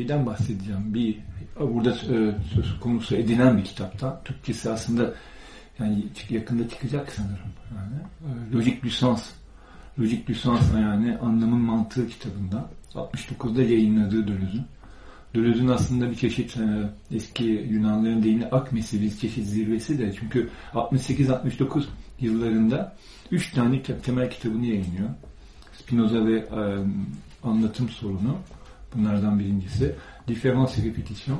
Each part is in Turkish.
şeyden bahsedeceğim. Bir burada e, söz konusu edilen bir kitaptan. Türkçesi aslında yani yakında çıkacak sanırım. Yani e, lojik lisans. Lojik lisans yani anlamın mantığı kitabında 69'da yayınladığı Döloz'un. Döloz'un aslında bir çeşit e, eski Yunanların deyimli akmesi bir çeşit zirvesi de çünkü 68-69 yıllarında üç tane temel kitabını yayınlıyor. Spinoza ve anlatım sorunu. Bunlardan birincisi. Difference et répétition.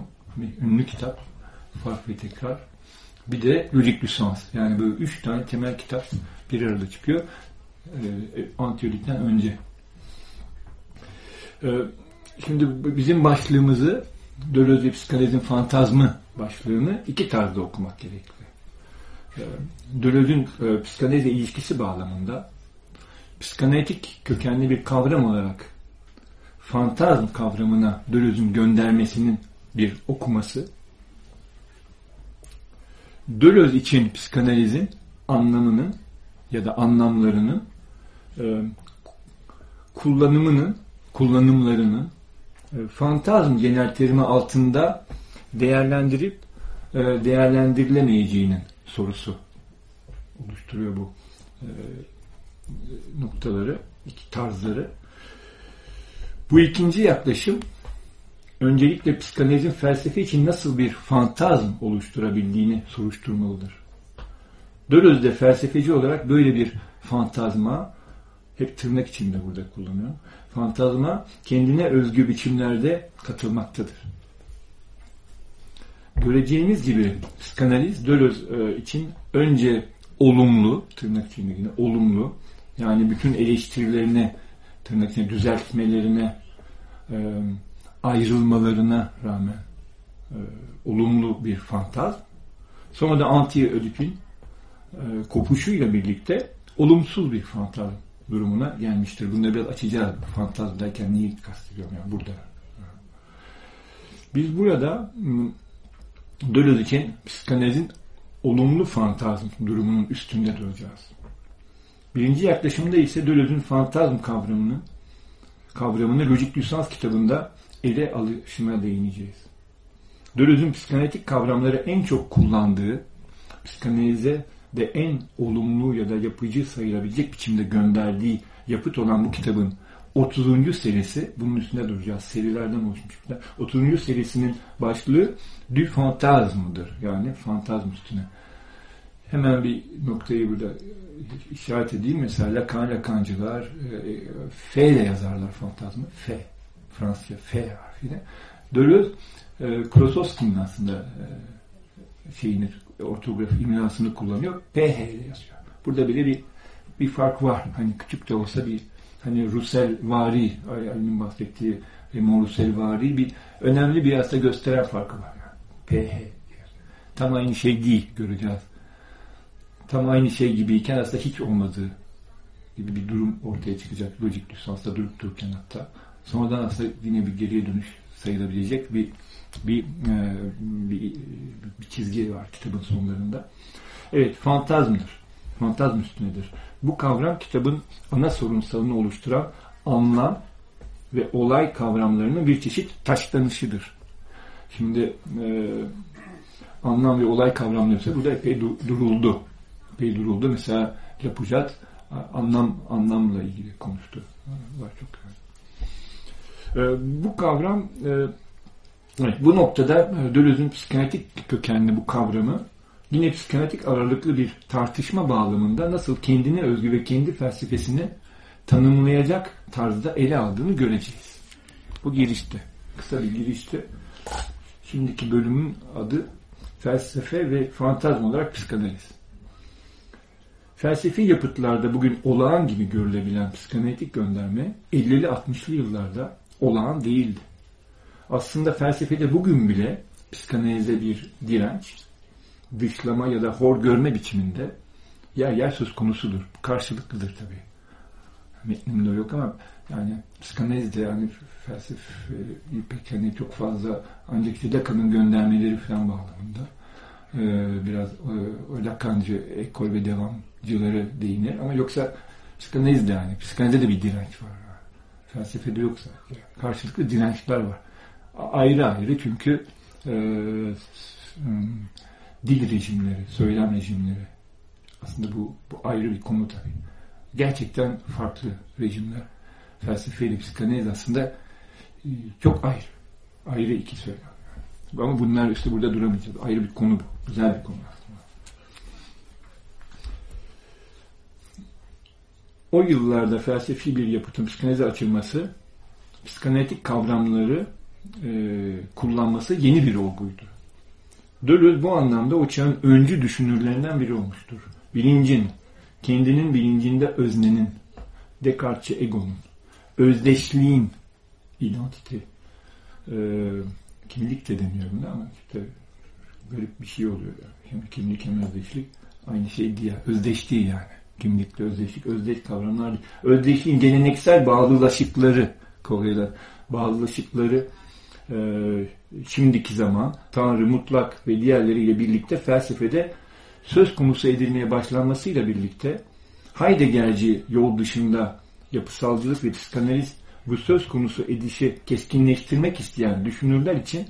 Ünlü kitap. Fark ve tekrar. Bir de logik lisans. Yani böyle üç tane temel kitap bir arada çıkıyor. E, Antiyolik'ten önce. E, şimdi bizim başlığımızı Deleuze Psikanalizin Fantazmı başlığını iki tarzda okumak gerekli. E, Deleuze'ün e, ilişkisi bağlamında psikanalitik kökenli bir kavram olarak fantazm kavramına Deleuze'ün göndermesinin bir okuması Deleuze için psikanalizin anlamının ya da anlamlarının e, kullanımının kullanımlarının e, fantazm genel terimi altında değerlendirip e, değerlendirilemeyeceğinin sorusu oluşturuyor bu e, noktaları, iki tarzları. Bu ikinci yaklaşım öncelikle psikanalizin felsefe için nasıl bir fantazm oluşturabildiğini soruşturmalıdır. Deleuze felsefeci olarak böyle bir fantazma hep tırnak içinde burada kullanıyor. Fantazma kendine özgü biçimlerde katılmaktadır. Göreceğimiz gibi psikanaliz Deleuze e, için önce olumlu, tırnak içinde yine olumlu, yani bütün eleştirilerine, tırnak içinde düzeltmelerine, e, ayrılmalarına rağmen e, olumlu bir fantaz. Sonra da anti-ödipin e, kopuşuyla birlikte olumsuz bir fantaz durumuna gelmiştir. Bunu da biraz açacağız. Fantaz derken neyi kastediyorum yani burada. Biz burada Deleuze için psikanalizin olumlu fantazm durumunun üstünde duracağız. Birinci yaklaşımda ise Deleuze'ün fantazm kavramını kavramını Logik Lisans kitabında ele alışına değineceğiz. Deleuze'ün psikanalitik kavramları en çok kullandığı, psikanalize de en olumlu ya da yapıcı sayılabilecek biçimde gönderdiği yapıt olan bu kitabın 30. serisi, bunun üstünde duracağız. Serilerden oluşmuş. 30. serisinin başlığı Du Fantasm'dır. Yani fantazm üstüne. Hemen bir noktayı burada işaret edeyim. Mesela Lacan, Lacancılar e, F ile yazarlar fantazmı. F. Fransızca F harfiyle. Deleuze e, Krosowski'nin aslında e, şeyini, ortografi imlasını kullanıyor. PH ile yazıyor. Burada bile bir bir fark var. Hani küçük de olsa bir hani Russell vari, Ali'nin bahsettiği Raymond Russell vari bir önemli bir aslında gösteren farkı var. Yani. PH. Tam aynı şey değil göreceğiz. Tam aynı şey gibiyken aslında hiç olmadığı gibi bir durum ortaya çıkacak. Lojik lisansta durup dururken hatta. Sonradan aslında yine bir geriye dönüş sayılabilecek bir bir, e, bir, bir çizgi var kitabın sonlarında. Evet, fantazmdır. Fantazm üstünedir. Bu kavram kitabın ana sorunsalını oluşturan anlam ve olay kavramlarının bir çeşit taşlanışıdır. Şimdi e, anlam ve olay kavramları burada epey duruldu. Epey duruldu. Mesela Lapujat anlam anlamla ilgili konuştu. Var çok e, bu kavram e, evet, bu noktada e, Deleuze'ün psikanalitik kökenli bu kavramı yine psikanalitik ağırlıklı bir tartışma bağlamında nasıl kendine özgü ve kendi felsefesini tanımlayacak tarzda ele aldığını göreceğiz. Bu girişte. Kısa bir girişte. Şimdiki bölümün adı felsefe ve fantazm olarak psikanaliz. Felsefi yapıtlarda bugün olağan gibi görülebilen psikanalitik gönderme 50'li 60'lı yıllarda olağan değildi. Aslında felsefede bugün bile psikanalize bir direnç, dışlama ya da hor görme biçiminde yer yer söz konusudur. Karşılıklıdır tabii. Metnimde yok ama yani psikanalizde yani felsefe pek hani çok fazla ancak işte Lacan'ın göndermeleri falan bağlamında ee, biraz e, Lacancı ekol ve devamcıları değinir ama yoksa psikanalizde yani psikanalizde de bir direnç var. Felsefede yoksa karşılıklı dirençler var. ayrı ayrı çünkü e, dil rejimleri, söylem rejimleri aslında bu, bu ayrı bir konu tabii. Gerçekten farklı rejimler. Felsefeyle psikanaliz aslında e, çok ayrı. Ayrı iki söylem. Ama bunlar işte burada duramayacağız. Ayrı bir konu bu. Güzel bir konu aslında. O yıllarda felsefi bir yapıtın psikanalize açılması, psikanalitik kavramları e, kullanması yeni bir olguydu. Deleuze bu anlamda o çağın öncü düşünürlerinden biri olmuştur. Bilincin, kendinin bilincinde öznenin, Descartes'çi egonun, özdeşliğin, identite, e, kimlik de demiyorum da ama işte garip bir şey oluyor. Yani. Hem kimlik hem özdeşlik aynı şey değil. Özdeş değil yani. Kimlikle özdeşlik, özdeş kavramlar. Özdeşliğin geleneksel bağlılaşıkları koyuyorlar. Bağlılaşıkları e, şimdiki zaman Tanrı mutlak ve diğerleriyle birlikte felsefede söz konusu edilmeye başlanmasıyla birlikte Heideggerci yol dışında yapısalcılık ve psikanaliz bu söz konusu edişi keskinleştirmek isteyen düşünürler için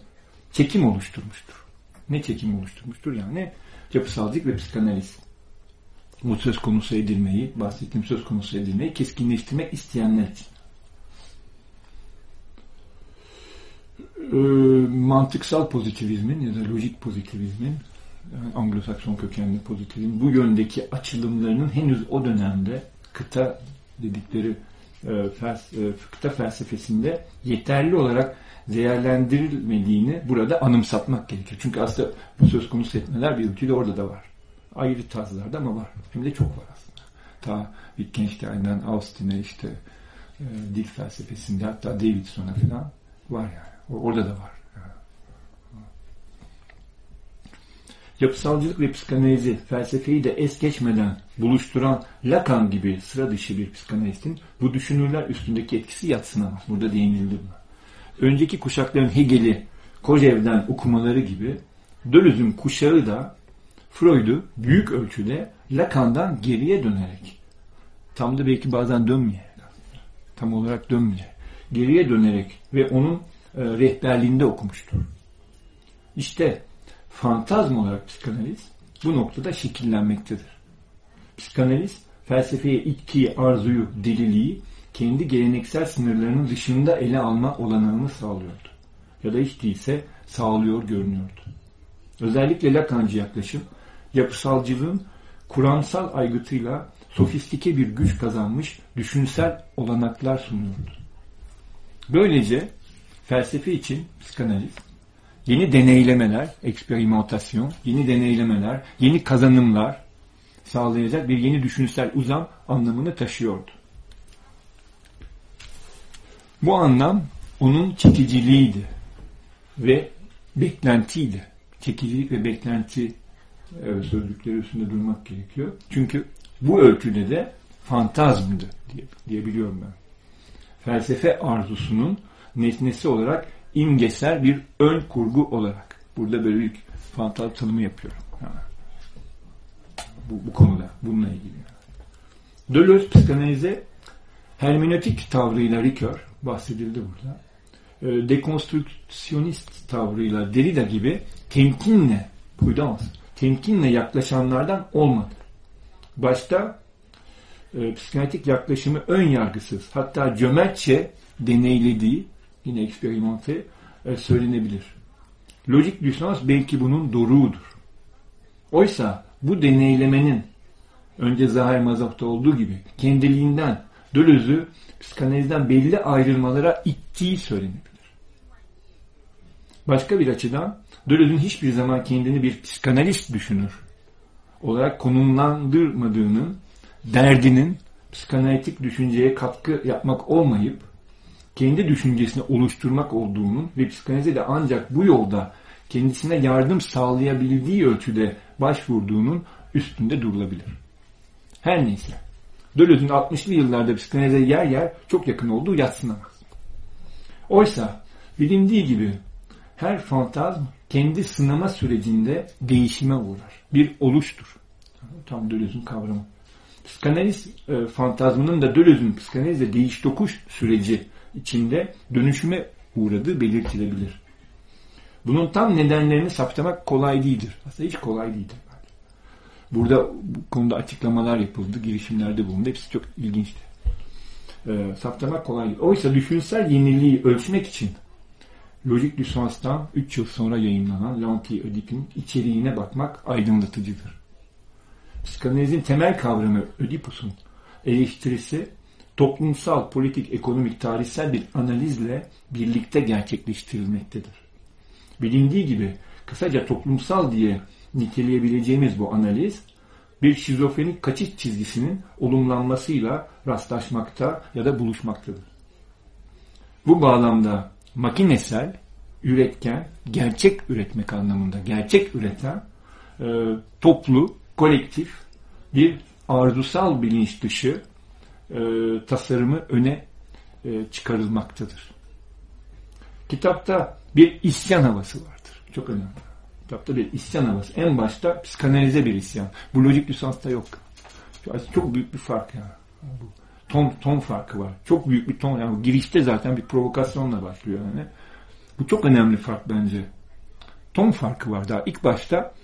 çekim oluşturmuştur. Ne çekim oluşturmuştur? Yani yapısalcılık ve psikanaliz. Bu söz konusu edilmeyi, bahsettiğim söz konusu edilmeyi keskinleştirmek isteyenler için. Ee, mantıksal pozitivizmin ya da lojik pozitivizmin yani Anglo-Sakson kökenli pozitivizmin bu yöndeki açılımlarının henüz o dönemde kıta dedikleri e, fels e, kıta felsefesinde yeterli olarak değerlendirilmediğini burada anımsatmak gerekir. Çünkü aslında bu söz konusu etmeler bir ülkede orada da var. Ayrı tarzlarda ama var. Hem de çok var aslında. Ta Wittgenstein'den Austin'e işte e, dil felsefesinde hatta Davidson'a falan var yani. Orada da var. Yapısalcılık ve psikanalizi, felsefeyi de es geçmeden buluşturan Lacan gibi sıra dışı bir psikanalistin bu düşünürler üstündeki etkisi yatsınamaz. Burada değinildi buna. Önceki kuşakların Hegel'i, Kojev'den okumaları gibi Deleuze'ün kuşağı da Freud'u büyük ölçüde Lacan'dan geriye dönerek tam da belki bazen dönmeye tam olarak dönmeye geriye dönerek ve onun e, rehberliğinde okumuştur. İşte fantazm olarak psikanaliz bu noktada şekillenmektedir. Psikanaliz felsefeye itkiyi, arzuyu, deliliği kendi geleneksel sınırlarının dışında ele alma olanağını sağlıyordu. Ya da hiç değilse sağlıyor görünüyordu. Özellikle Lacancı yaklaşım yapısalcılığın kuramsal aygıtıyla sofistike bir güç kazanmış düşünsel olanaklar sunuyordu. Böylece felsefe için psikanaliz yeni deneylemeler, eksperimentasyon, yeni deneylemeler, yeni kazanımlar sağlayacak bir yeni düşünsel uzam anlamını taşıyordu. Bu anlam onun çekiciliğiydi ve beklentiydi. Çekicilik ve beklenti evet, sözlükleri üstünde durmak gerekiyor. Çünkü bu ölçüde de fantazmdı diye, diyebiliyorum ben. Felsefe arzusunun nesnesi olarak imgesel bir ön kurgu olarak. Burada böyle bir fantaz tanımı yapıyorum. Yani bu, bu konuda, bununla ilgili. Deleuze psikanalize hermenötik tavrıyla Ricoeur bahsedildi burada. E, dekonstrüksiyonist tavrıyla Derrida gibi temkinle, prudence, temkinle yaklaşanlardan olmadı. Başta e, psikanalitik yaklaşımı ön yargısız, hatta cömertçe deneylediği, yine eksperimente e, söylenebilir. Lojik lisans belki bunun doruğudur. Oysa bu deneylemenin önce Zahir Mazap'ta olduğu gibi kendiliğinden Döloz'u psikanalizden belli ayrılmalara ittiği söylenebilir. Başka bir açıdan Döloz'un hiçbir zaman kendini bir psikanalist düşünür olarak konumlandırmadığının derdinin psikanalitik düşünceye katkı yapmak olmayıp kendi düşüncesini oluşturmak olduğunun ve psikanalize de ancak bu yolda kendisine yardım sağlayabildiği ölçüde başvurduğunun üstünde durulabilir. Her neyse. Deleuze'ün 60'lı yıllarda psikanalize yer yer çok yakın olduğu yatsınamaz. Oysa bilindiği gibi her fantazm kendi sınama sürecinde değişime uğrar. Bir oluştur. Tam Deleuze'ün kavramı. Psikanaliz e, fantazmının da Deleuze'ün psikanalizle değiş tokuş süreci içinde dönüşüme uğradığı belirtilebilir. Bunun tam nedenlerini saptamak kolay değildir. Aslında hiç kolay değildir. Burada bu konuda açıklamalar yapıldı, girişimlerde bulundu. Hepsi çok ilginçti. E, saptamak kolay değil. Oysa düşünsel yeniliği ölçmek için Logik Lisans'tan 3 yıl sonra yayınlanan Lanti Ödip'in içeriğine bakmak aydınlatıcıdır. Psikanalizin temel kavramı Ödipus'un eleştirisi toplumsal, politik, ekonomik, tarihsel bir analizle birlikte gerçekleştirilmektedir. Bilindiği gibi kısaca toplumsal diye niteleyebileceğimiz bu analiz bir şizofrenik kaçış çizgisinin olumlanmasıyla rastlaşmakta ya da buluşmaktadır. Bu bağlamda makinesel, üretken, gerçek üretmek anlamında, gerçek üreten, e, toplu, kolektif bir arzusal bilinç dışı e, tasarımı öne e, çıkarılmaktadır. Kitapta bir isyan havası vardır. Çok önemli. Kitapta bir isyan havası. En başta psikanalize bir isyan. Bu lojik lisansta yok. Çok büyük bir fark yani. Bu ton, ton farkı var. Çok büyük bir ton. Yani girişte zaten bir provokasyonla başlıyor yani. Bu çok önemli fark bence. Ton farkı var daha. ilk başta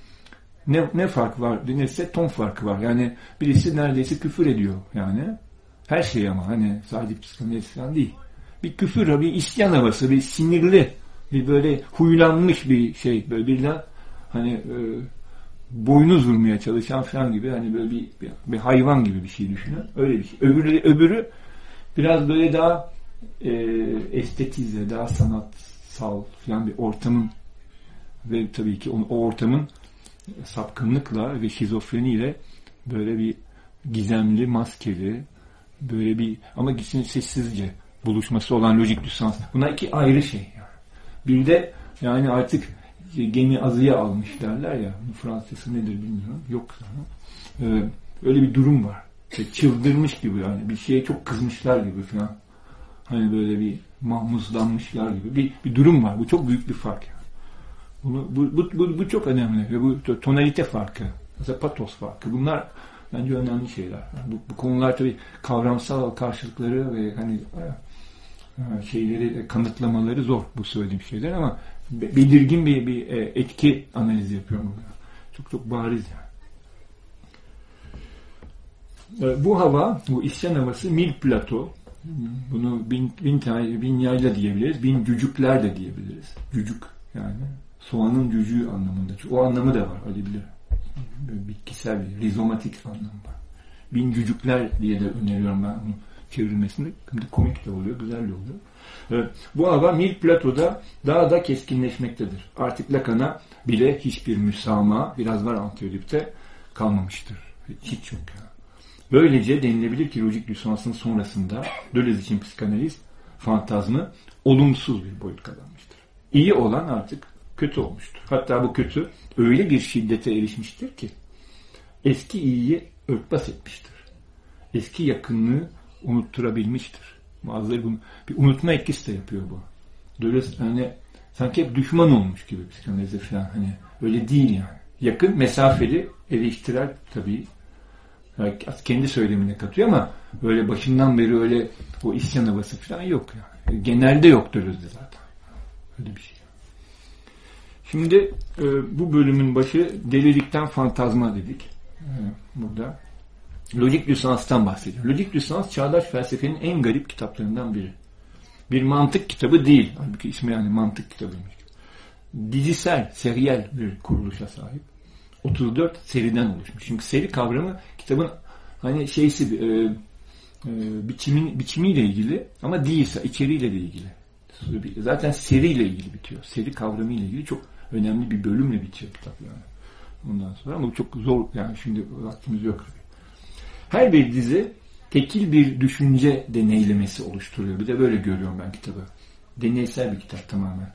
ne, ne fark var denirse ton farkı var. Yani birisi neredeyse küfür ediyor yani. Her şey ama hani sadece psikanaliz falan değil. Bir küfür, bir isyan havası, bir sinirli, bir böyle huylanmış bir şey. Böyle birden hani e, boynuz vurmaya çalışan falan gibi hani böyle bir, bir, bir hayvan gibi bir şey düşünün. Öyle bir şey. Öbürü, öbürü biraz böyle daha e, estetize, daha sanatsal falan bir ortamın ve tabii ki o, o ortamın sapkınlıkla ve şizofreniyle böyle bir gizemli, maskeli, böyle bir ama gitsin sessizce buluşması olan lojik lisans. Bunlar iki ayrı şey. Yani. Bir de yani artık gemi azıya almış derler ya. Fransızcası nedir bilmiyorum. Yok sana. Ee, öyle bir durum var. İşte çıldırmış gibi yani. Bir şeye çok kızmışlar gibi falan. Hani böyle bir mahmuzlanmışlar gibi bir, bir durum var. Bu çok büyük bir fark. Yani. Bunu, bu, bu, bu, bu çok önemli. Ve bu tonalite farkı. Mesela patos farkı. Bunlar bence önemli şeyler. Yani bu, bu konular tabii kavramsal karşılıkları ve hani şeyleri kanıtlamaları zor bu söylediğim şeyler ama belirgin bir, bir e, etki analizi yapıyorum. Çok çok bariz yani. E, bu hava, bu isyan havası mil plato. Bunu bin, bin, tane, bin yayla diyebiliriz. Bin cücükler de diyebiliriz. Cücük yani. Soğanın cücüğü anlamında. O anlamı da var öyle bilir. Bitkisel bir, rizomatik anlamı var. Bin cücükler diye de öneriyorum ben onu çevrilmesinde. Komik de oluyor, güzel de oluyor. Evet, bu hava Mil Plato'da daha da keskinleşmektedir. Artık Lacan'a bile hiçbir müsamaha, biraz var Antiyodip'te kalmamıştır. Hiç yok ya. Böylece denilebilir ki lojik lisansın sonrasında Deleuze için psikanaliz fantazmı olumsuz bir boyut kazanmıştır. İyi olan artık kötü olmuştur. Hatta bu kötü öyle bir şiddete erişmiştir ki eski iyiyi örtbas etmiştir. Eski yakınlığı unutturabilmiştir. Bazıları bunu bir unutma etkisi de yapıyor bu. Böyle hani sanki hep düşman olmuş gibi psikanalize falan hani öyle değil yani. Yakın, mesafeli, eleştirel tabii kendi söylemine katıyor ama böyle başından beri öyle o isyan havası falan yok yani. Genelde yoktur özde zaten. Öyle bir şey. Şimdi e, bu bölümün başı delilikten fantazma dedik. E, burada. Logik lisanstan bahsediyor. Logik lisans çağdaş felsefenin en garip kitaplarından biri. Bir mantık kitabı değil. Halbuki ismi yani mantık kitabıymış. Dizisel, seriyel bir kuruluşa sahip. 34 seriden oluşmuş. Çünkü seri kavramı kitabın hani şeysi e, e, biçimin, biçimiyle ilgili ama değilse içeriğiyle de ilgili. Zaten seriyle ilgili bitiyor. Seri kavramıyla ilgili çok önemli bir bölümle bitiyor kitap yani. Ondan sonra ama bu çok zor yani şimdi vaktimiz yok. Her bir dizi tekil bir düşünce deneylemesi oluşturuyor. Bir de böyle görüyorum ben kitabı. Deneysel bir kitap tamamen.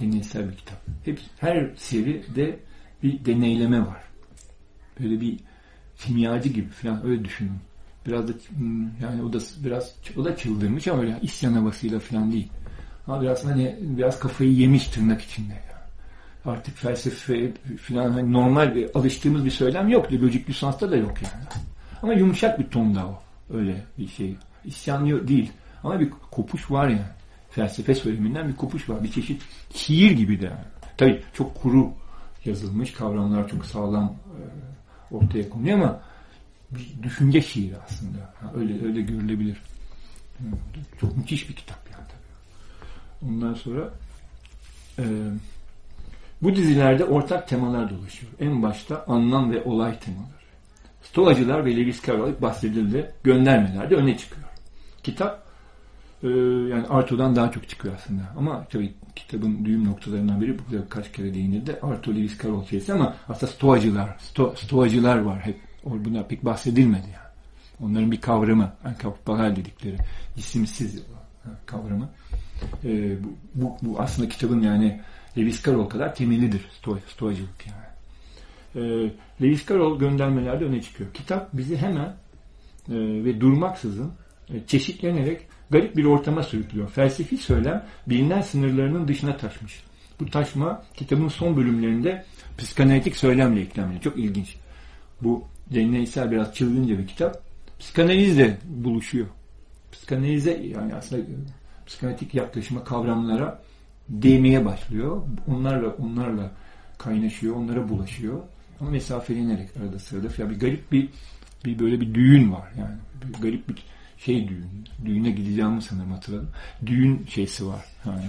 Deneysel bir kitap. Hep her seride bir deneyleme var. Böyle bir kimyacı gibi falan öyle düşünün. Biraz da yani o da biraz o da çıldırmış ama öyle isyan havasıyla falan değil. Ama biraz hani biraz kafayı yemiş tırnak içinde. Yani. Artık felsefe falan hani normal bir alıştığımız bir söylem yok. Lojik lisansta da yok yani. Ama yumuşak bir tonda o. Öyle bir şey. İsyan değil. Ama bir kopuş var yani. felsefe söyleminden bir kopuş var. Bir çeşit şiir gibi de. Yani. Tabii çok kuru yazılmış, kavramlar çok sağlam e, ortaya konuyor ama bir düşünce şiiri aslında. öyle öyle görülebilir. Çok müthiş bir kitap yani tabii. Ondan sonra e, bu dizilerde ortak temalar dolaşıyor. En başta anlam ve olay temaları. Stoacılar ve Lewis Carroll bahsedildi. Göndermelerde öne çıkıyor. Kitap e, yani Arto'dan daha çok çıkıyor aslında. Ama tabii kitabın düğüm noktalarından biri bu kaç kere değinildi. Arto Lewis Carroll serisi ama aslında Stoacılar, Sto, Stoacılar var hep. Buna pek bahsedilmedi yani. Onların bir kavramı, enkapipalal dedikleri isimsiz kavramı. E, bu, bu, bu aslında kitabın yani Lewis Carroll kadar temelidir sto, stoacılık yani. E, Lewis Carroll göndermelerde öne çıkıyor. Kitap bizi hemen e, ve durmaksızın e, çeşitlenerek garip bir ortama sürüklüyor. Felsefi söylem bilinen sınırlarının dışına taşmış. Bu taşma kitabın son bölümlerinde psikanalitik söylemle eklemli. Çok ilginç. Bu deneysel biraz çılgınca bir kitap. Psikanalizle buluşuyor. Psikanalize yani aslında psikanalitik yaklaşıma, kavramlara değmeye başlıyor. Onlarla onlarla kaynaşıyor, onlara bulaşıyor. Ama mesafelenerek arada sırada falan bir garip bir bir böyle bir düğün var yani. Bir garip bir şey düğün. Düğüne gideceğimi sanırım hatırladım. Düğün şeysi var. Yani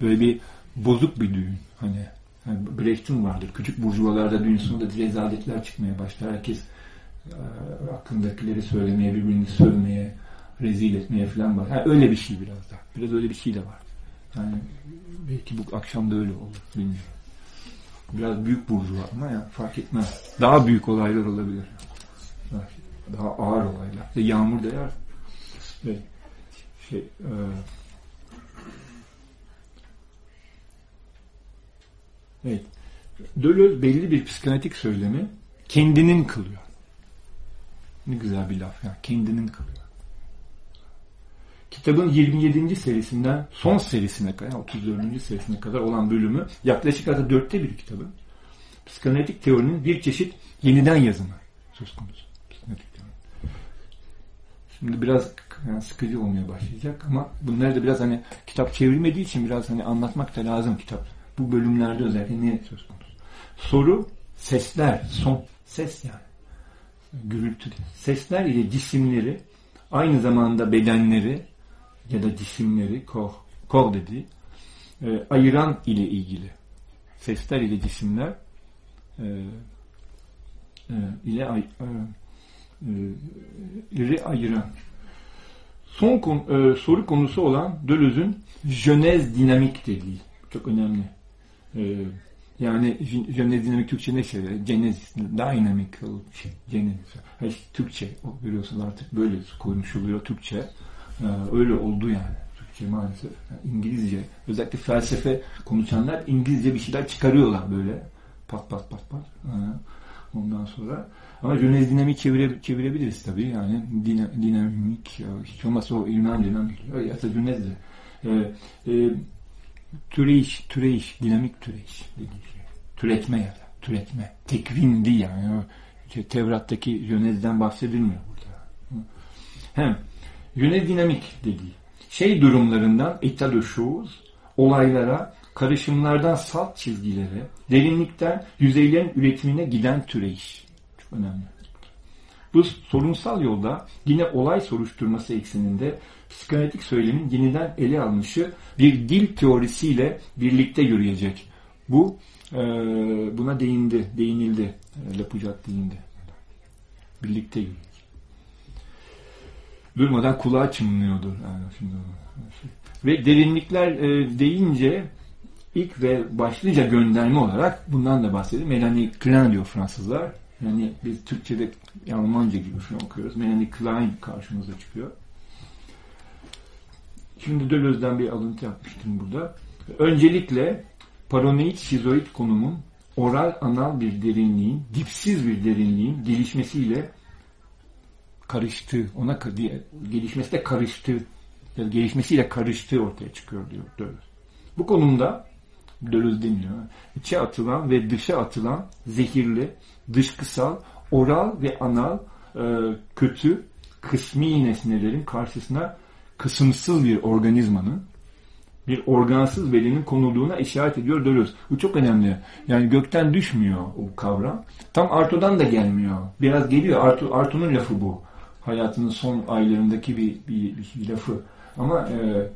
böyle bir bozuk bir düğün. Hani yani Brecht'in vardır. Küçük burjuvalarda düğün sonunda rezaletler çıkmaya başlar. Herkes e, hakkındakileri söylemeye, birbirini sövmeye, rezil etmeye falan var. Yani öyle bir şey biraz da. Biraz öyle bir şey de var. Yani belki bu akşam da öyle olur. Bilmiyorum. Biraz büyük burjuva ama ya fark etmez. Daha büyük olaylar olabilir. Daha ağır olaylar. Yağmur da yağar. Evet. Şey, e, evet. Deleuze belli bir psikanalitik söylemi kendinin kılıyor. Ne güzel bir laf ya. Kendinin kılıyor. Kitabın 27. serisinden son serisine kadar, 34. serisine kadar olan bölümü yaklaşık hatta dörtte bir kitabın psikanalitik teorinin bir çeşit yeniden yazımı söz konusu. Şimdi biraz yani sıkıcı olmaya başlayacak ama bunları da biraz hani kitap çevrilmediği için biraz hani anlatmak da lazım kitap. Bu bölümlerde özellikle ne söz konusu? Soru, sesler, son, ses yani. Gürültü. Sesler ile cisimleri aynı zamanda bedenleri ya da cisimleri, kor, kor dediği e, ayıran ile ilgili. Sesler ile cisimler e, e, ile ay, e, iri ayıran. Son konu, e, soru konusu olan Deleuze'ün jönez dinamik dediği. Çok önemli. E, yani jönez dinamik Türkçe ne şey? Genez, dynamical şey, Türkçe, o görüyorsunuz artık böyle konuşuluyor Türkçe. E, öyle oldu yani. Türkçe maalesef. Yani İngilizce, özellikle felsefe konuşanlar İngilizce bir şeyler çıkarıyorlar böyle. Pat pat pat pat. E, ondan sonra ama Jönez dinamik çevire, çevirebiliriz tabii. Yani dina, dinamik, hiç olmazsa o Yunanca'dan geliyor. Ya da de. E, e, türeyiş, türeyiş, dinamik türeyiş dediği şey. Türetme ya da türetme. Tekvin değil yani. İşte, Tevrat'taki Jönez'den bahsedilmiyor burada. Hem Jönez dinamik dediği şey durumlarından etat de olaylara, karışımlardan salt çizgilere, derinlikten yüzeylerin üretimine giden türeyiş önemli. Bu sorunsal yolda yine olay soruşturması ekseninde psikanalitik söylemin yeniden ele alınışı bir dil teorisiyle birlikte yürüyecek. Bu e, buna değindi, değinildi. E, Lapujat değindi. Birlikte yürüyecek. Durmadan kulağa çınlıyordur. Yani şimdi ve derinlikler e, deyince ilk ve başlıca gönderme olarak bundan da bahsedelim. Melanie Klein diyor Fransızlar. Yani biz Türkçe'de Almanca gibi falan okuyoruz. Melanie Klein karşımıza çıkıyor. Şimdi Deleuze'den bir alıntı yapmıştım burada. Öncelikle paranoid şizoid konumun oral anal bir derinliğin, dipsiz bir derinliğin gelişmesiyle karıştığı, ona gelişmesi de karıştığı, yani gelişmesiyle karıştığı ortaya çıkıyor diyor Deleuze. Bu konumda Deleuze deniyor. İçe atılan ve dışa atılan zehirli, dışkısal, oral ve anal e, kötü kısmi nesnelerin karşısına kısımsız bir organizmanın bir organsız bedenin konulduğuna işaret ediyor Deleuze. Bu çok önemli. Yani gökten düşmüyor o kavram. Tam Arto'dan da gelmiyor. Biraz geliyor. Arto, Arto'nun lafı bu. Hayatının son aylarındaki bir, bir, bir lafı. Ama e,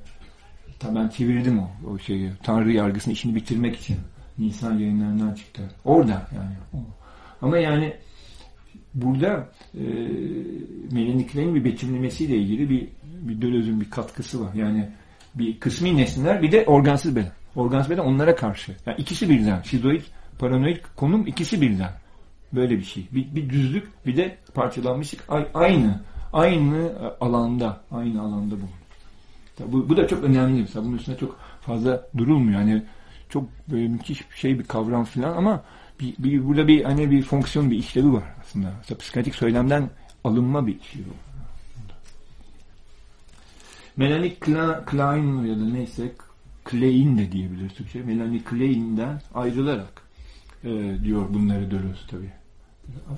tabii ben çevirdim o, o şeyi. Tanrı yargısının işini bitirmek için. Nisan yayınlarından çıktı. Orada yani. Ama yani burada e, Melanie Klein'in bir betimlemesiyle ilgili bir, bir Deleuze'ün bir katkısı var. Yani bir kısmi nesneler bir de organsız beden. Organsız beden onlara karşı. Yani ikisi birden. Şizoid, paranoid konum ikisi birden. Böyle bir şey. Bir, bir düzlük bir de parçalanmışlık aynı. Aynı alanda. Aynı alanda bu. Bu, bu da çok önemli. Mesela bunun üstüne çok fazla durulmuyor. Yani çok böyle müthiş şey bir kavram falan ama bir, bir, burada bir hani bir fonksiyon bir işlevi var aslında. Mesela psikanalitik söylemden alınma bir işlevi var. Melanie Klein ya da neyse Klein de diyebiliriz Türkçe. Melanie Klein'den ayrılarak e, diyor bunları Deleuze tabi.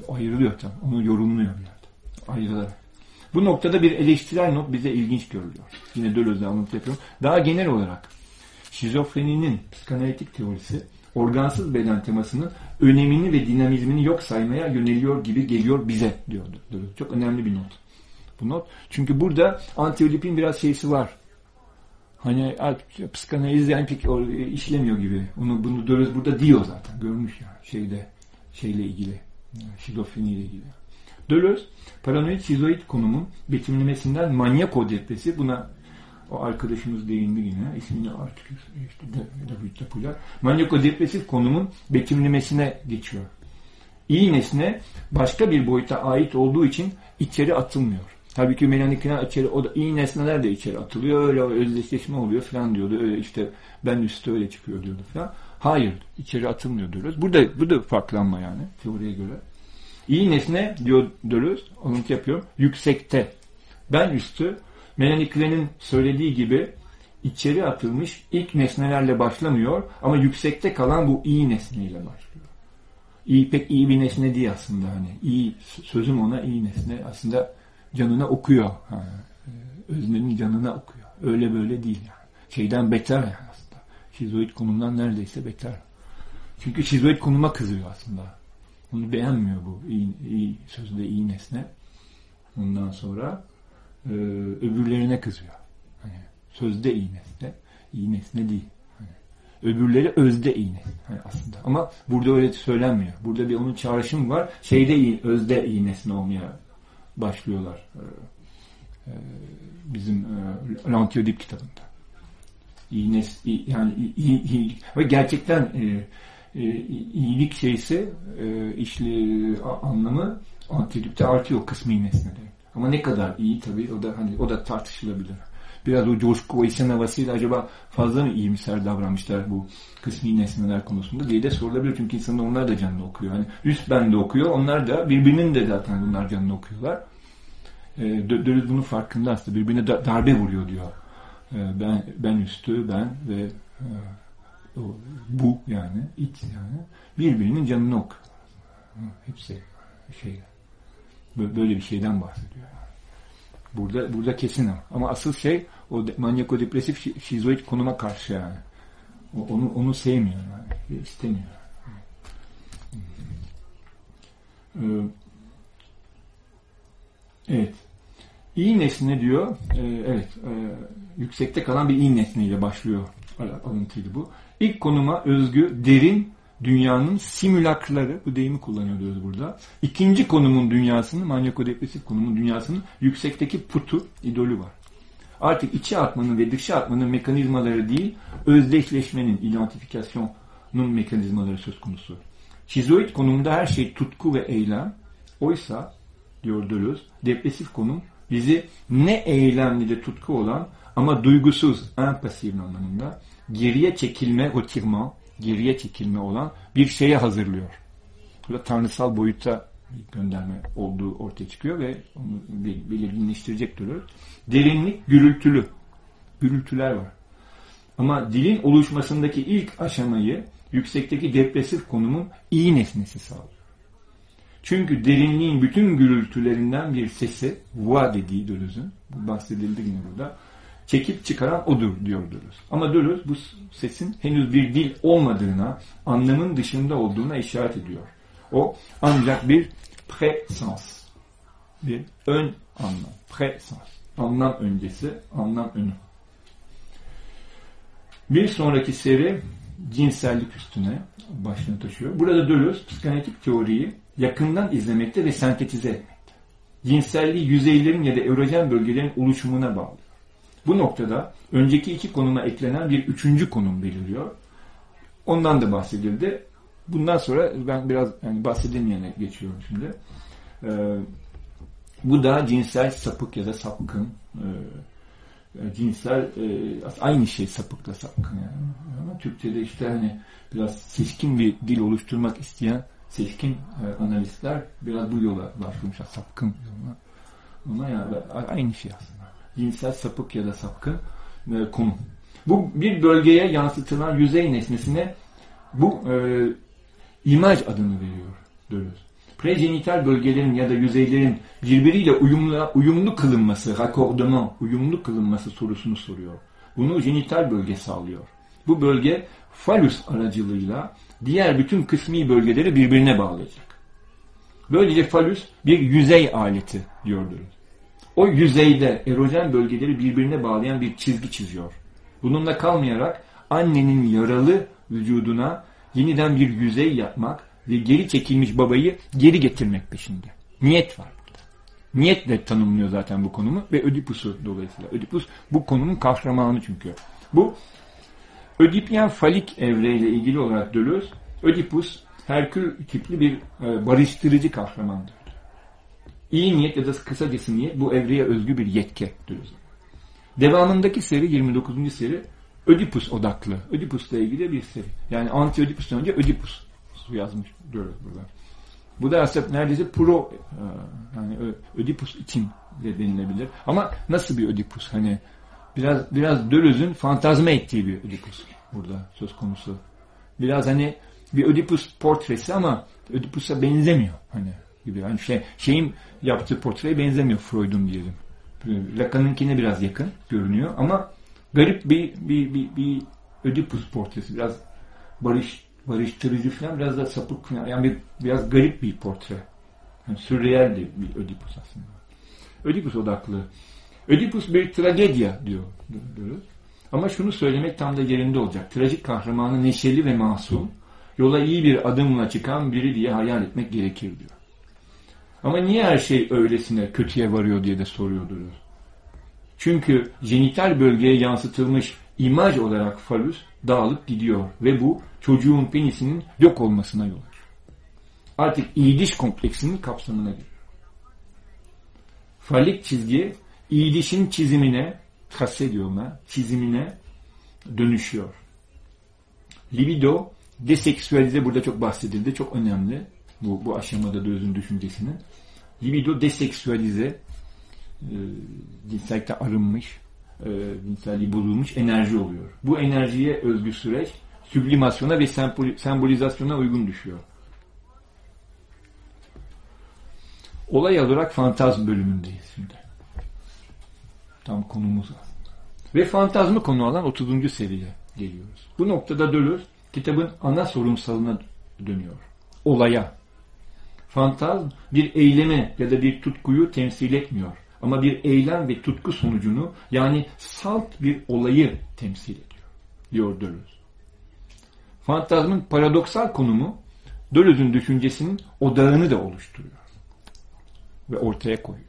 Ayrılıyor tam. Onu yorumluyor bir yerde. Ayrılarak. Bu noktada bir eleştirel not bize ilginç görülüyor. Yine Deleuze'de anlatı yapıyorum. Daha genel olarak şizofreninin psikanalitik teorisi organsız beden temasının önemini ve dinamizmini yok saymaya yöneliyor gibi geliyor bize diyor Deleuze. Çok önemli bir not bu not. Çünkü burada Antiolip'in biraz şeysi var. Hani psikanaliz yani pek işlemiyor gibi. Onu bunu Deleuze burada diyor zaten. Görmüş ya şeyde şeyle ilgili. Şizofreniyle ilgili. Deleuze paranoid şizoid konumun betimlemesinden manyako depresi buna o arkadaşımız değindi yine. ismini artık işte David Tapular. Manyako depresif konumun betimlemesine geçiyor. İyi nesne başka bir boyuta ait olduğu için içeri atılmıyor. Tabii ki Melanie içeri, o da iyi nesneler de içeri atılıyor. Öyle özdeşleşme oluyor falan diyordu. Öyle işte ben üstü öyle çıkıyor diyordu falan. Hayır, içeri atılmıyor diyoruz. Burada, burada farklanma yani teoriye göre. İyi nesne diyor Deleuze, alıntı yapıyor, yüksekte. Ben üstü, Melanie söylediği gibi içeri atılmış ilk nesnelerle başlamıyor ama yüksekte kalan bu iyi nesneyle başlıyor. İyi pek iyi bir nesne değil aslında hani. İyi sözüm ona iyi nesne. Aslında canına okuyor. Ha, öznenin canına okuyor. Öyle böyle değil yani. Şeyden beter yani. Şizoid konumdan neredeyse beter. Çünkü şizoid konuma kızıyor aslında. Onu beğenmiyor bu iyi, iyi sözde iyi nesne. Ondan sonra e, öbürlerine kızıyor. Hani sözde iyi nesne, iyi nesne değil. Hani, öbürleri özde iyi nesne hani aslında. Ama burada öyle söylenmiyor. Burada bir onun çağrışımı var. Şeyde iyi, özde iyi nesne olmaya başlıyorlar. E, e, bizim e, Lantiodip kitabında. İyi, yani iyi, iyi, ve gerçekten e, e, iyilik şeysi e, işli anlamı antidipte artıyor kısmi nesnede. Ama ne kadar iyi tabii o da hani o da tartışılabilir. Biraz o coşku, o isyan havasıyla acaba fazla mı iyimser davranmışlar bu kısmi nesneler konusunda diye de sorulabilir. Çünkü insanlar onlar da canını okuyor. Hani üst bende okuyor. Onlar da birbirinin de zaten bunlar canını okuyorlar. E, Deleuze bunun farkında aslında. Birbirine darbe vuruyor diyor. E, ben ben üstü, ben ve e, bu yani, it yani birbirinin canını okuyor. Hepsi şey böyle bir şeyden bahsediyor. Burada burada kesin ama. Ama asıl şey o manyako depresif şizoid konuma karşı yani. Onu onu sevmiyor yani. istemiyor. Ee, evet. İyi nesne diyor. E, evet. Yüksekte kalan bir iyi nesneyle başlıyor. Alıntıydı bu. İlk konuma özgü derin dünyanın simülakları, bu deyimi kullanıyoruz burada. İkinci konumun dünyasının, manyako-depresif konumun dünyasının yüksekteki putu, idolü var. Artık içi atmanın ve dışı atmanın mekanizmaları değil, özdeşleşmenin, identifikasyonun mekanizmaları söz konusu. Şizoid konumunda her şey tutku ve eylem. Oysa, diyor Deleuze, depresif konum bizi ne eylemli de tutku olan ama duygusuz, impasif anlamında geriye çekilme, retirement, geriye çekilme olan bir şeye hazırlıyor. Burada tanrısal boyuta gönderme olduğu ortaya çıkıyor ve onu belirginleştirecek türü. Derinlik gürültülü. Gürültüler var. Ama dilin oluşmasındaki ilk aşamayı yüksekteki depresif konumun iyi nesnesi sağlıyor. Çünkü derinliğin bütün gürültülerinden bir sesi, voix dediği Deleuze'ün, bu bahsedildi yine burada, çekip çıkaran odur diyor Deleuze. Ama Deleuze bu sesin henüz bir dil olmadığına, anlamın dışında olduğuna işaret ediyor. O ancak bir presens, bir ön anlam, presens, anlam öncesi, anlam önü. Bir sonraki seri cinsellik üstüne başını taşıyor. Burada Deleuze psikanalitik teoriyi yakından izlemekte ve sentetize etmekte. Cinselliği yüzeylerin ya da erojen bölgelerin oluşumuna bağlı. Bu noktada önceki iki konuma eklenen bir üçüncü konum beliriyor. Ondan da bahsedildi. Bundan sonra ben biraz yani bahsedemeyene geçiyorum şimdi. Ee, bu da cinsel sapık ya da sapkın. Ee, cinsel e, aynı şey sapıkla sapkın yani. Ama Türkçe'de işte hani biraz seçkin bir dil oluşturmak isteyen seçkin e, analistler biraz bu yola başvurmuşlar. Sapkın. Ama yani aynı şey aslında. Cinsel sapık ya da sapkın e, konu. Bu bir bölgeye yansıtılan yüzey nesnesine bu e, imaj adını veriyor Deleuze. Prejenital bölgelerin ya da yüzeylerin birbiriyle uyumlu, uyumlu kılınması, raccordement, uyumlu kılınması sorusunu soruyor. Bunu jenital bölge sağlıyor. Bu bölge falus aracılığıyla diğer bütün kısmi bölgeleri birbirine bağlayacak. Böylece falus bir yüzey aleti diyor Deleuze. O yüzeyde erojen bölgeleri birbirine bağlayan bir çizgi çiziyor. Bununla kalmayarak annenin yaralı vücuduna yeniden bir yüzey yapmak ve geri çekilmiş babayı geri getirmek peşinde. Niyet var burada. Niyetle tanımlıyor zaten bu konumu ve Ödipus'u dolayısıyla. Ödipus bu konunun kahramanı çünkü. Bu Ödipyen falik evreyle ilgili olarak Deleuze, Ödipus Herkül tipli bir e, barıştırıcı kahramandır. İyi niyet ya da kısacası niyet bu evreye özgü bir yetki Deleuze. Devamındaki seri 29. seri Ödipus odaklı. Ödipus'la ilgili bir seri. Yani anti Ödipus'tan önce Ödipus yazmış diyoruz burada. Bu da aslında neredeyse pro e, yani Ödipus için de denilebilir. Ama nasıl bir Ödipus? Hani biraz biraz Döloz'un fantazma ettiği bir Ödipus burada söz konusu. Biraz hani bir Ödipus portresi ama Ödipus'a benzemiyor hani gibi. Yani şey şeyin yaptığı portreye benzemiyor Freud'un diyelim. Lacan'ınkine biraz yakın görünüyor ama garip bir bir bir, bir Ödipus portresi. Biraz barış barıştırıcı falan biraz da sapık falan. Yani bir, biraz garip bir portre. Yani sürreel bir Ödipus aslında. Ödipus odaklı. Ödipus bir tragedya diyor, diyoruz. Ama şunu söylemek tam da yerinde olacak. Trajik kahramanı neşeli ve masum, yola iyi bir adımla çıkan biri diye hayal etmek gerekir diyor. Ama niye her şey öylesine kötüye varıyor diye de soruyordur. Çünkü jenital bölgeye yansıtılmış imaj olarak falus dağılıp gidiyor ve bu çocuğun penisinin yok olmasına yol açıyor. Artık iyiliş kompleksinin kapsamına giriyor. Falik çizgi iyilişin çizimine kastediyorlar, çizimine dönüşüyor. Libido deseksüelize burada çok bahsedildi. Çok önemli bu, bu aşamada da özün düşüncesinin. Libido deseksüelize e, cinsellikte arınmış, e, cinselliği bozulmuş enerji oluyor. Bu enerjiye özgü süreç süblimasyona ve sembolizasyona uygun düşüyor. Olay olarak fantazm bölümündeyiz şimdi. Tam konumuz. Ve fantazmı konu alan 30. seriye geliyoruz. Bu noktada Deleuze kitabın ana sorunsalına dönüyor. Olaya. Fantazm bir eyleme ya da bir tutkuyu temsil etmiyor. Ama bir eylem ve tutku sonucunu yani salt bir olayı temsil ediyor. Diyor Deleuze. Fantazmın paradoksal konumu Deleuze'ün düşüncesinin odağını da oluşturuyor. Ve ortaya koyuyor.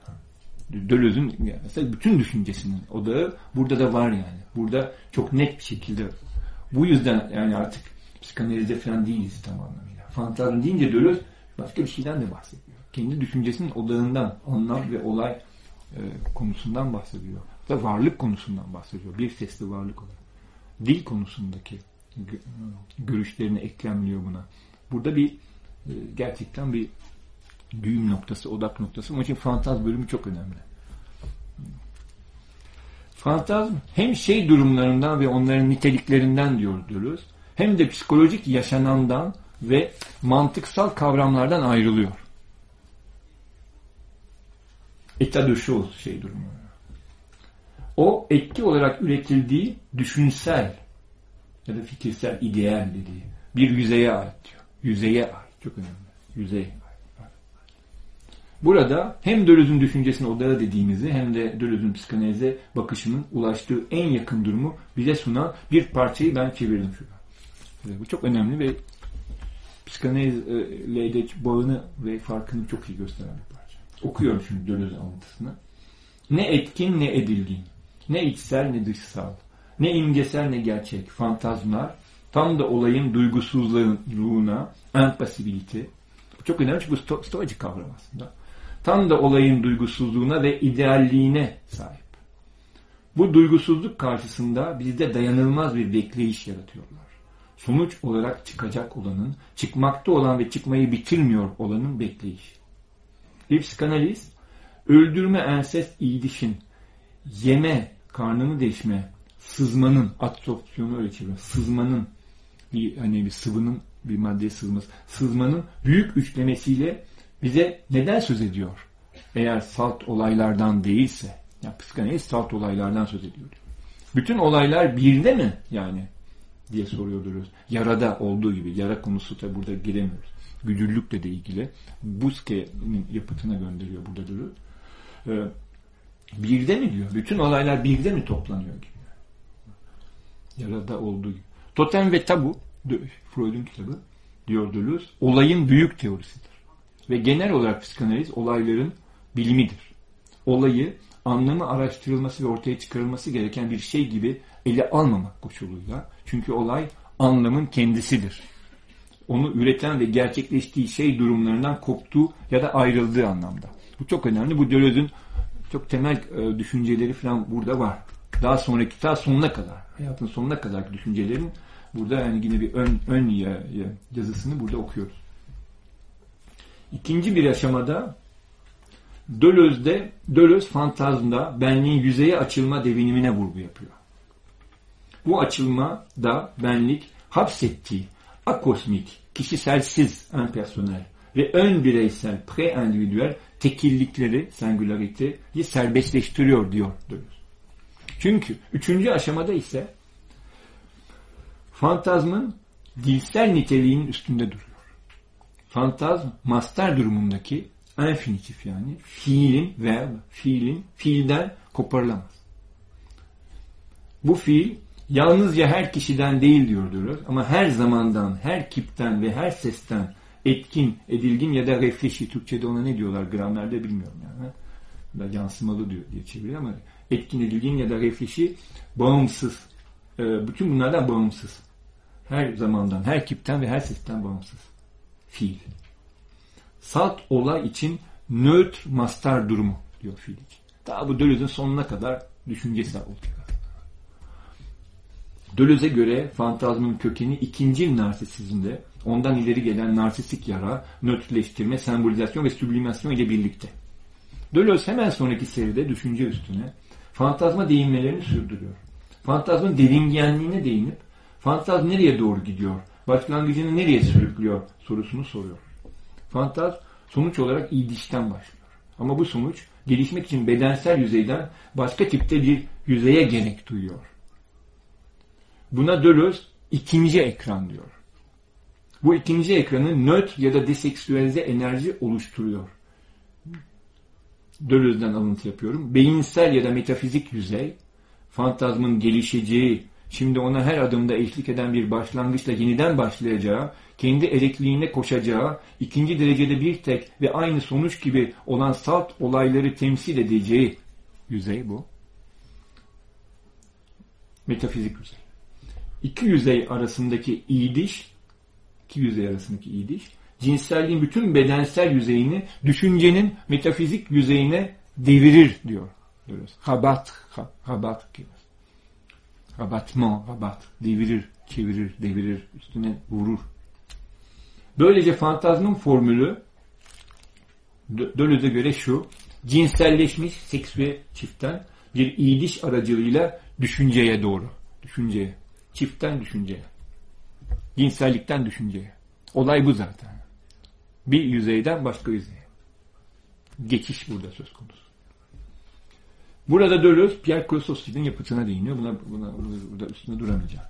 Deleuze'ün mesela bütün düşüncesinin odağı burada da var yani. Burada çok net bir şekilde. Bu yüzden yani artık psikanalize falan değiliz tamamen. Fantazm deyince Deleuze başka bir şeyden de bahsediyor. Kendi düşüncesinin odağından, anlam ve olay e, konusundan bahsediyor. Ve varlık konusundan bahsediyor. Bir sesli varlık olarak. Dil konusundaki görüşlerini eklemliyor buna. Burada bir e, gerçekten bir düğüm noktası, odak noktası. Onun için fantaz bölümü çok önemli. Fantazm hem şey durumlarından ve onların niteliklerinden diyor Deleuze, hem de psikolojik yaşanandan ve mantıksal kavramlardan ayrılıyor. Etat de şey durumu. o etki olarak üretildiği düşünsel ya da fikirsel ideal dediği bir yüzeye ait diyor. Yüzeye ait. Çok önemli. Yüzeye. Burada hem Döloz'un düşüncesine odaya dediğimizi hem de Döloz'un psikanalize bakışının ulaştığı en yakın durumu bize sunan bir parçayı ben çevirdim şurada. Bu çok önemli ve psikanalizle de bağını ve farkını çok iyi gösteren bir parça. Okuyorum şimdi Döloz'un anlatısını. Ne etkin ne edilgin, ne içsel ne dışsal, ne imgesel ne gerçek, fantazmlar, tam da olayın duygusuzluğuna, empasibilite, bu çok önemli çünkü bu sto stoacı kavram aslında tam da olayın duygusuzluğuna ve idealliğine sahip. Bu duygusuzluk karşısında bizde dayanılmaz bir bekleyiş yaratıyorlar. Sonuç olarak çıkacak olanın, çıkmakta olan ve çıkmayı bitirmiyor olanın bekleyişi. Bir psikanalist, öldürme, ensest, iyidişin, yeme, karnını deşme, sızmanın, absorpsiyonu öyle çeviriyor, sızmanın, bir, hani bir sıvının bir maddeye sızması, sızmanın büyük üçlemesiyle bize neden söz ediyor? Eğer salt olaylardan değilse, yani psikanaliz salt olaylardan söz ediyor. Bütün olaylar birde mi yani diye soruyoruz. Yarada olduğu gibi, yara konusu da burada giremiyoruz. Güdüllükle de ilgili. Busque'nin yapıtına gönderiyor burada diyor. Ee, birde mi diyor? Bütün olaylar birde mi toplanıyor gibi. Yarada olduğu gibi. Totem ve tabu, Freud'un kitabı, diyor Deleuze, olayın büyük teorisidir. Ve genel olarak psikanaliz olayların bilimidir. Olayı anlamı araştırılması ve ortaya çıkarılması gereken bir şey gibi ele almamak koşuluyla. Çünkü olay anlamın kendisidir. Onu üreten ve gerçekleştiği şey durumlarından koptuğu ya da ayrıldığı anlamda. Bu çok önemli. Bu Deleuze'ün çok temel e, düşünceleri falan burada var. Daha sonraki ta sonuna kadar, hayatın sonuna kadar düşüncelerin burada yani yine bir ön, ön yazısını burada okuyoruz. İkinci bir aşamada Dölöz'de, Dölöz fantazmda benliğin yüzeye açılma devinimine vurgu yapıyor. Bu açılma da benlik hapsettiği akosmik, kişiselsiz, impersonel ve ön bireysel, pre-individüel tekillikleri, singulariteyi serbestleştiriyor diyor Dölöz. Çünkü üçüncü aşamada ise fantazmın dilsel niteliğinin üstünde duruyor fantazm master durumundaki infinitif yani fiilin verb, fiilin fiilden koparılamaz. Bu fiil yalnızca her kişiden değil diyor diyoruz ama her zamandan, her kipten ve her sesten etkin, edilgin ya da refleşi. Türkçe'de ona ne diyorlar gramerde bilmiyorum yani. Da yansımalı diyor diye çeviriyor ama etkin, edilgin ya da refleşi bağımsız. Ee, bütün bunlardan bağımsız. Her zamandan, her kipten ve her sesten bağımsız fiil. Salt olay için nötr master durumu diyor fiil için. Daha bu Döloz'un sonuna kadar düşüncesi olacak. Döloz'e göre fantazmın kökeni ikinci narsisizmde ondan ileri gelen narsistik yara, nötrleştirme, sembolizasyon ve sublimasyon ile birlikte. Deleuze hemen sonraki seride düşünce üstüne fantazma değinmelerini sürdürüyor. Fantazmın deringenliğine değinip fantaz nereye doğru gidiyor, başlangıcını nereye sürüklüyor sorusunu soruyor. Fantaz sonuç olarak idişten başlıyor. Ama bu sonuç gelişmek için bedensel yüzeyden başka tipte bir yüzeye gerek duyuyor. Buna Deleuze ikinci ekran diyor. Bu ikinci ekranı nötr ya da deseksüelize enerji oluşturuyor. Deleuze'den alıntı yapıyorum. Beyinsel ya da metafizik yüzey, fantazmın gelişeceği, şimdi ona her adımda eşlik eden bir başlangıçla yeniden başlayacağı, kendi elekliğine koşacağı, ikinci derecede bir tek ve aynı sonuç gibi olan salt olayları temsil edeceği yüzey bu. Metafizik yüzey. İki yüzey arasındaki iyiliş, iki yüzey arasındaki iyiliş, cinselliğin bütün bedensel yüzeyini düşüncenin metafizik yüzeyine devirir diyor. diyoruz. Habat, ha, habat gibi. Rabatman, rabat, devirir, çevirir, devirir, üstüne vurur. Böylece fantazmın formülü Döloz'e göre şu, cinselleşmiş seksüel çiftten bir iyiliş aracılığıyla düşünceye doğru. Düşünceye. Çiftten düşünceye. Cinsellikten düşünceye. Olay bu zaten. Bir yüzeyden başka yüzeye. Geçiş burada söz konusu. Burada Deleuze, Pierre Krosowski'nin yapıtına değiniyor. Buna, buna, burada üstünde duramayacağım.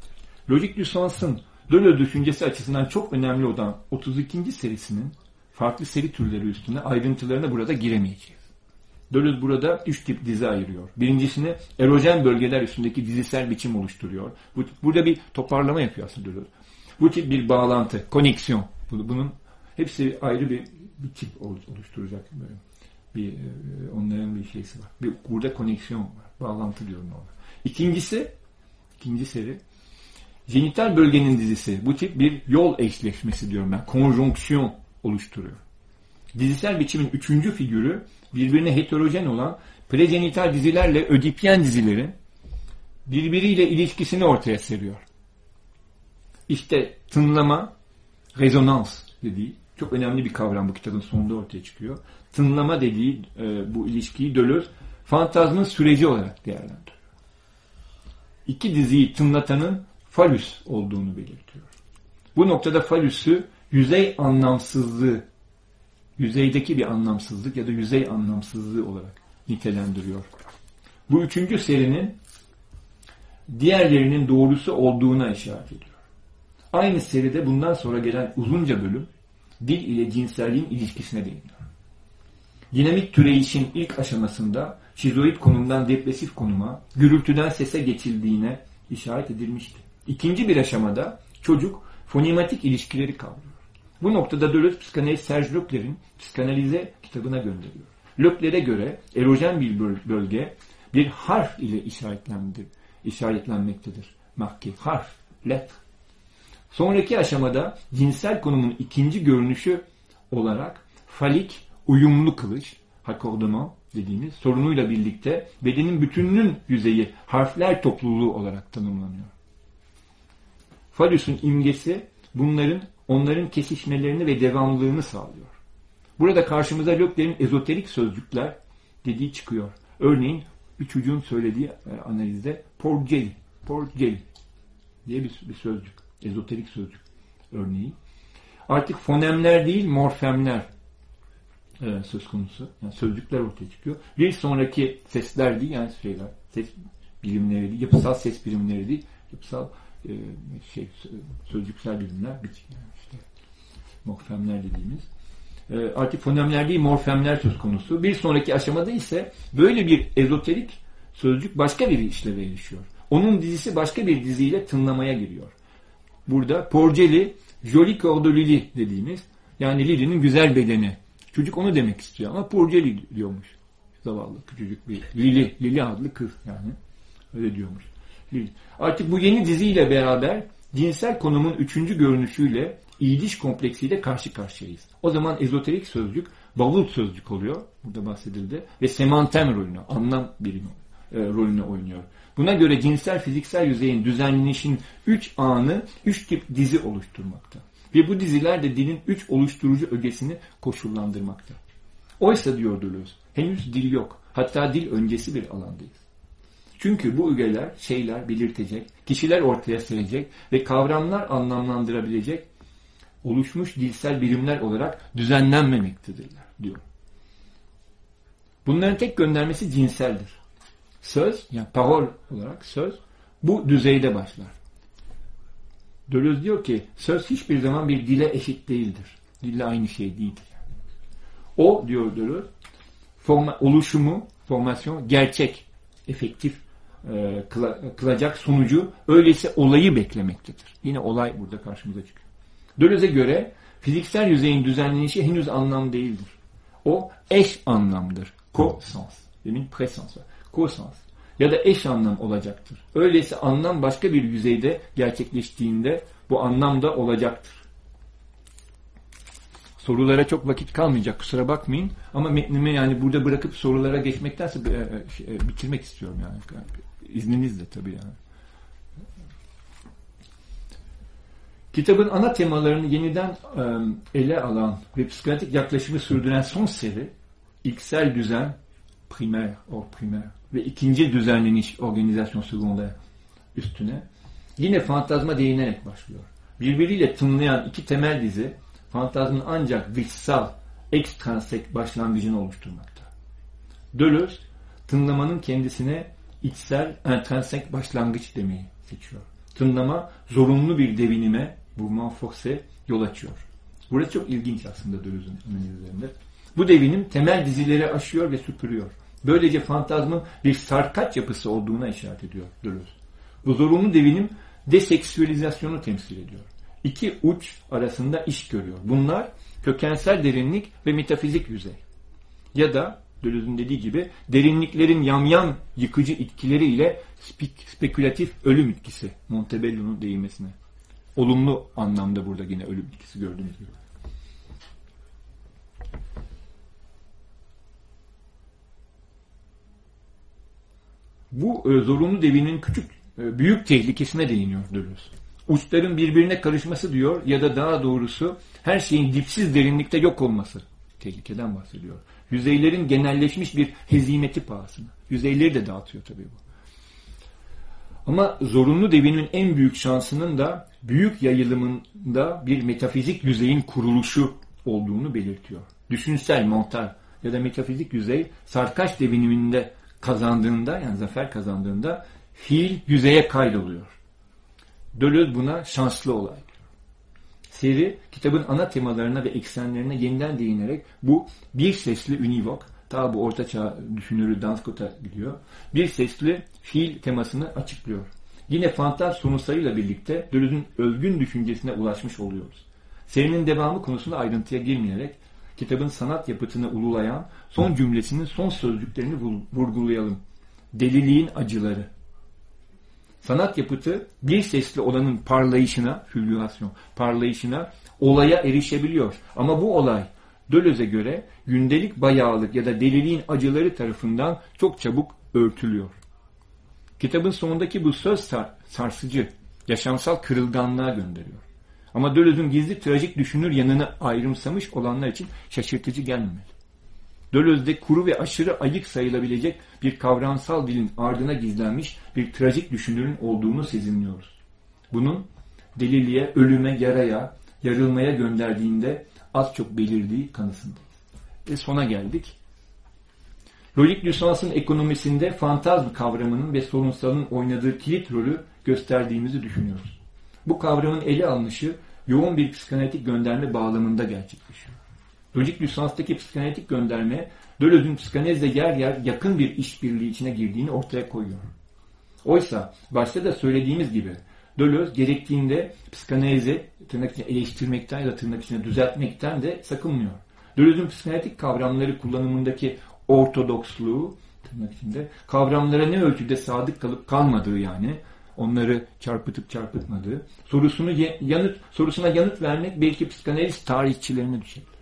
Logik du sens'ın Deleuze düşüncesi açısından çok önemli olan 32. serisinin farklı seri türleri üstüne ayrıntılarına burada giremeyeceğiz. Deleuze burada üç tip dizi ayırıyor. Birincisini erojen bölgeler üstündeki dizisel biçim oluşturuyor. Bu, burada bir toparlama yapıyor aslında Deleuze. Bu tip bir bağlantı, koneksiyon. Bunun hepsi ayrı bir, bir tip oluşturacak. Böyle bir e, onların bir şeysi var. Bir, burada koneksiyon var. Bağlantı diyorum ona. İkincisi, ikinci seri Jenital bölgenin dizisi bu tip bir yol eşleşmesi diyorum ben. Konjonksiyon oluşturuyor. Dizisel biçimin üçüncü figürü birbirine heterojen olan prejenital dizilerle ödipyen dizilerin birbiriyle ilişkisini ortaya seriyor. İşte tınlama, rezonans dediği çok önemli bir kavram bu kitabın sonunda ortaya çıkıyor. Tınlama dediği e, bu ilişkiyi Deleuze fantazmın süreci olarak değerlendiriyor. İki diziyi tınlatanın falüs olduğunu belirtiyor. Bu noktada falüsü yüzey anlamsızlığı, yüzeydeki bir anlamsızlık ya da yüzey anlamsızlığı olarak nitelendiriyor. Bu üçüncü serinin diğerlerinin doğrusu olduğuna işaret ediyor. Aynı seride bundan sonra gelen uzunca bölüm dil ile cinselliğin ilişkisine değiniyor. Dinamik türeyişin ilk aşamasında şizoid konumdan depresif konuma, gürültüden sese geçildiğine işaret edilmişti. İkinci bir aşamada çocuk fonematik ilişkileri kavrıyor. Bu noktada Deleuze psikanaliz Serge Leclerc'in psikanalize kitabına gönderiyor. Leclerc'e göre erojen bir bölge bir harf ile işaretlendi, işaretlenmektedir. Marke, harf, let. Sonraki aşamada cinsel konumun ikinci görünüşü olarak falik, uyumlu kılıç, hakordement dediğimiz sorunuyla birlikte bedenin bütününün yüzeyi harfler topluluğu olarak tanımlanıyor. Falüs'ün imgesi bunların onların kesişmelerini ve devamlılığını sağlıyor. Burada karşımıza Lökler'in ezoterik sözcükler dediği çıkıyor. Örneğin bir çocuğun söylediği e, analizde porgel, porgel diye bir, bir sözcük. Ezoterik sözcük örneği. Artık fonemler değil morfemler e, söz konusu. Yani sözcükler ortaya çıkıyor. Bir sonraki sesler değil yani şeyler, ses bilimleri değil, yapısal ses bilimleri değil, yapısal e, şey sözcüksel bilimler işte morfemler dediğimiz e, artık fonemler değil morfemler söz konusu. Bir sonraki aşamada ise böyle bir ezoterik sözcük başka bir işleve erişiyor. Onun dizisi başka bir diziyle tınlamaya giriyor. Burada Porceli, Joli Cordolili dediğimiz yani Lili'nin güzel bedeni. Çocuk onu demek istiyor ama Porceli diyormuş. Zavallı küçücük bir Lili, Lili adlı kız yani. Öyle diyormuş. Artık bu yeni diziyle beraber cinsel konumun üçüncü görünüşüyle iyiliş kompleksiyle karşı karşıyayız. O zaman ezoterik sözcük bavul sözcük oluyor. Burada bahsedildi. Ve semantem rolünü, anlam birimi e, rolünü oynuyor. Buna göre cinsel fiziksel yüzeyin düzenlenişin üç anı üç tip dizi oluşturmakta. Ve bu diziler de dilin üç oluşturucu ögesini koşullandırmakta. Oysa diyor Deleuze, henüz dil yok. Hatta dil öncesi bir alandayız. Çünkü bu ögeler, şeyler belirtecek, kişiler ortaya serecek ve kavramlar anlamlandırabilecek oluşmuş dilsel birimler olarak düzenlenmemektedirler diyor. Bunların tek göndermesi cinseldir. Söz, yani parol olarak söz bu düzeyde başlar. Deleuze diyor ki söz hiçbir zaman bir dile eşit değildir. Dille aynı şey değildir. O diyor Deleuze forma, oluşumu, formasyon gerçek, efektif e, kılacak sonucu öyleyse olayı beklemektedir. Yine olay burada karşımıza çıkıyor. Deleuze'e göre fiziksel yüzeyin düzenlenişi henüz anlam değildir. O eş anlamdır. Co-sens. Demin presens var. Co-sens. Ya da eş anlam olacaktır. Öyleyse anlam başka bir yüzeyde gerçekleştiğinde bu anlam da olacaktır. Sorulara çok vakit kalmayacak kusura bakmayın. Ama metnimi yani burada bırakıp sorulara geçmektense e, e, bitirmek istiyorum yani. İzninizle tabii yani. Kitabın ana temalarını yeniden e, ele alan ve psikolojik yaklaşımı sürdüren son seri ilksel düzen primer, or primer ve ikinci düzenleniş organizasyon sekonder üstüne yine fantazma değinerek başlıyor. Birbiriyle tınlayan iki temel dizi fantazmın ancak dışsal, ekstransek başlangıcını oluşturmakta. Deleuze tınlamanın kendisine içsel, entrinsek başlangıç demeyi seçiyor. Tınlama zorunlu bir devinime, bu force yol açıyor. Burası çok ilginç aslında Deleuze'ün analizlerinde. Bu devinim temel dizileri aşıyor ve süpürüyor. Böylece fantazmın bir sarkaç yapısı olduğuna işaret ediyor Deleuze. Bu zorunlu devinim deseksüelizasyonu temsil ediyor. İki uç arasında iş görüyor. Bunlar kökensel derinlik ve metafizik yüzey. Ya da Deleuze'ün dediği gibi derinliklerin yamyam yıkıcı itkileriyle spek spekülatif ölüm itkisi Montebello'nun değinmesine. Olumlu anlamda burada yine ölüm itkisi gördüğünüz gibi. Bu e, zorunlu devinin küçük, e, büyük tehlikesine değiniyor Deleuze. Uçların birbirine karışması diyor ya da daha doğrusu her şeyin dipsiz derinlikte yok olması tehlikeden bahsediyor. Yüzeylerin genelleşmiş bir hezimeti pahasına. Yüzeyleri de dağıtıyor tabii bu. Ama zorunlu devinin en büyük şansının da büyük yayılımında bir metafizik yüzeyin kuruluşu olduğunu belirtiyor. Düşünsel, montal ya da metafizik yüzey sarkaç deviniminde kazandığında yani zafer kazandığında fiil yüzeye kaydoluyor. Deleuze buna şanslı olay Seri kitabın ana temalarına ve eksenlerine yeniden değinerek bu bir sesli univok, ta bu ortaçağ düşünürü Danskot'a gidiyor. Bir sesli fiil temasını açıklıyor. Yine fantaz sonuçlarıyla birlikte Deleuze'ün özgün düşüncesine ulaşmış oluyoruz. Serinin devamı konusunda ayrıntıya girmeyerek kitabın sanat yapıtını ululayan son cümlesinin son sözcüklerini vurgulayalım. Deliliğin acıları. Sanat yapıtı bir sesli olanın parlayışına, fülüasyon, parlayışına, olaya erişebiliyor. Ama bu olay Döloz'e göre gündelik bayağılık ya da deliliğin acıları tarafından çok çabuk örtülüyor. Kitabın sonundaki bu söz sar sarsıcı, yaşamsal kırılganlığa gönderiyor. Ama Döloz'un gizli trajik düşünür yanını ayrımsamış olanlar için şaşırtıcı gelmemeli. Döloz'de kuru ve aşırı ayık sayılabilecek bir kavramsal dilin ardına gizlenmiş bir trajik düşünürün olduğunu sezinliyoruz. Bunun deliliğe, ölüme, yaraya, yarılmaya gönderdiğinde az çok belirdiği kanısındayız. Ve sona geldik. Logik lisansın ekonomisinde fantazm kavramının ve sorunsalın oynadığı kilit rolü gösterdiğimizi düşünüyoruz. Bu kavramın ele alınışı yoğun bir psikanalitik gönderme bağlamında gerçekleşiyor. Logik lisanstaki psikanalitik gönderme Deleuze'ün psikanezle yer yer yakın bir işbirliği içine girdiğini ortaya koyuyor. Oysa başta da söylediğimiz gibi Deleuze gerektiğinde psikanalizi tırnak içine eleştirmekten ya da tırnak içine düzeltmekten de sakınmıyor. Deleuze'ün psikanalitik kavramları kullanımındaki ortodoksluğu tırnak içinde kavramlara ne ölçüde sadık kalıp kalmadığı yani onları çarpıtıp çarpıtmadığı sorusunu yanıt sorusuna yanıt vermek belki psikanaliz tarihçilerine düşebilir.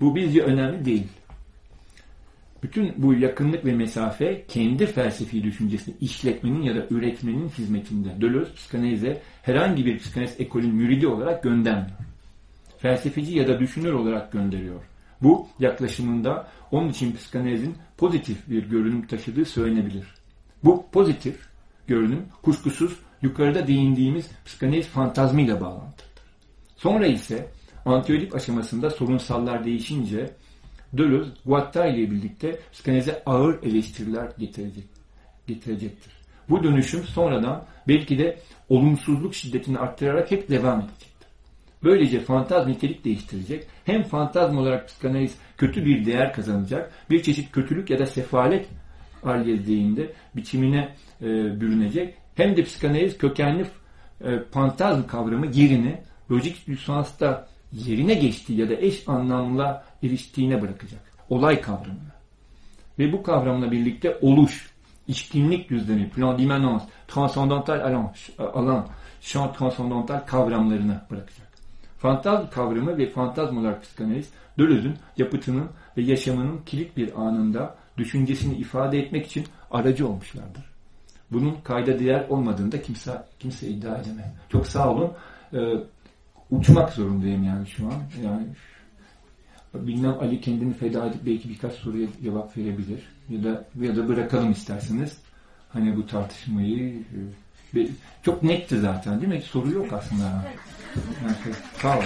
Bu bizce önemli değil. Bütün bu yakınlık ve mesafe kendi felsefi düşüncesini işletmenin ya da üretmenin hizmetinde. Deleuze psikanalize herhangi bir psikanaliz ekolün müridi olarak göndermiyor. Felsefeci ya da düşünür olarak gönderiyor. Bu yaklaşımında onun için psikanalizin pozitif bir görünüm taşıdığı söylenebilir. Bu pozitif görünüm kuşkusuz yukarıda değindiğimiz psikanaliz fantazmıyla bağlantılıdır. Sonra ise Antiödip aşamasında sorunsallar değişince Deleuze, Guattari ile birlikte psikanalize ağır eleştiriler getirecek, getirecektir. Bu dönüşüm sonradan belki de olumsuzluk şiddetini arttırarak hep devam edecektir. Böylece fantaz nitelik değiştirecek. Hem fantazm olarak psikanaliz kötü bir değer kazanacak, bir çeşit kötülük ya da sefalet algezliğinde biçimine e, bürünecek. Hem de psikanaliz kökenli e, fantazm kavramı yerini lojik lisansta yerine geçtiği ya da eş anlamla iliştiğine bırakacak. Olay kavramını. Ve bu kavramla birlikte oluş, içkinlik düzlemi, plan d'immanence, transcendantal alan, alan şant transcendantal kavramlarını bırakacak. Fantazm kavramı ve fantazm olarak psikanaliz, Deleuze'ün yapıtının ve yaşamının kilit bir anında düşüncesini ifade etmek için aracı olmuşlardır. Bunun kayda değer olmadığını da kimse, kimse iddia edemez. Çok sağ olun. Ee, uçmak zorundayım yani şu an. Yani bilmem Ali kendini feda edip belki birkaç soruya cevap verebilir. Ya da ya da bırakalım isterseniz. Hani bu tartışmayı e, çok netti zaten değil mi? Soru yok aslında. Yani, sağ olun.